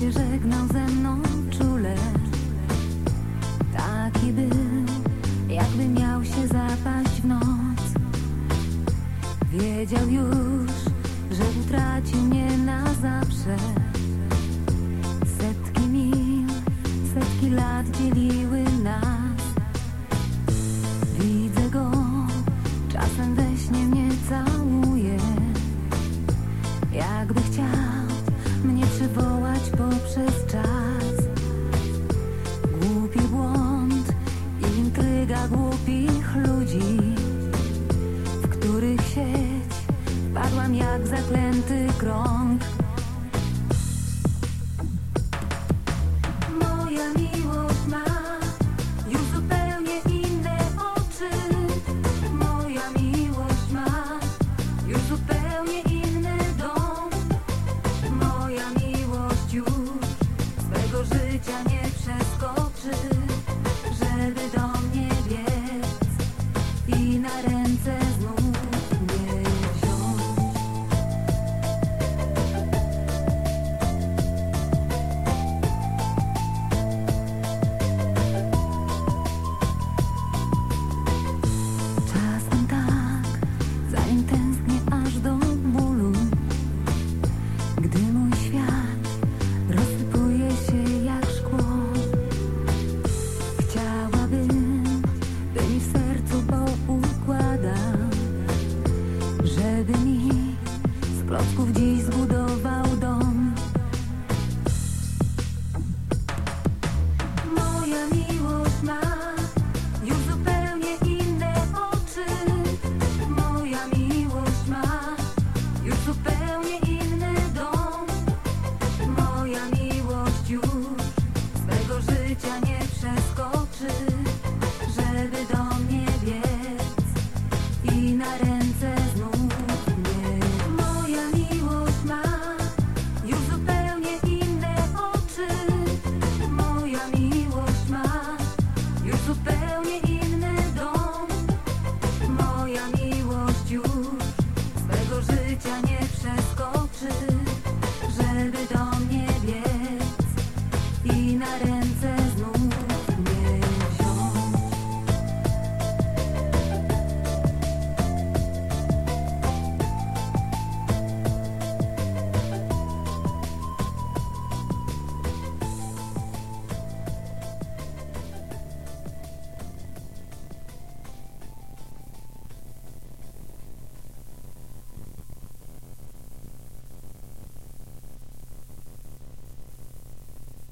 się żegnał ze mną czule. Taki był, jakby miał się zapaść w noc. Wiedział już, że utraci mnie na zawsze. Setki mil, setki lat dzieliły nas. Widzę go, czasem we śnie mnie całuje. Jakby chciał padłam jak zaklęty krąg. Moja miłość Moja miłość